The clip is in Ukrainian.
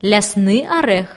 лясны орех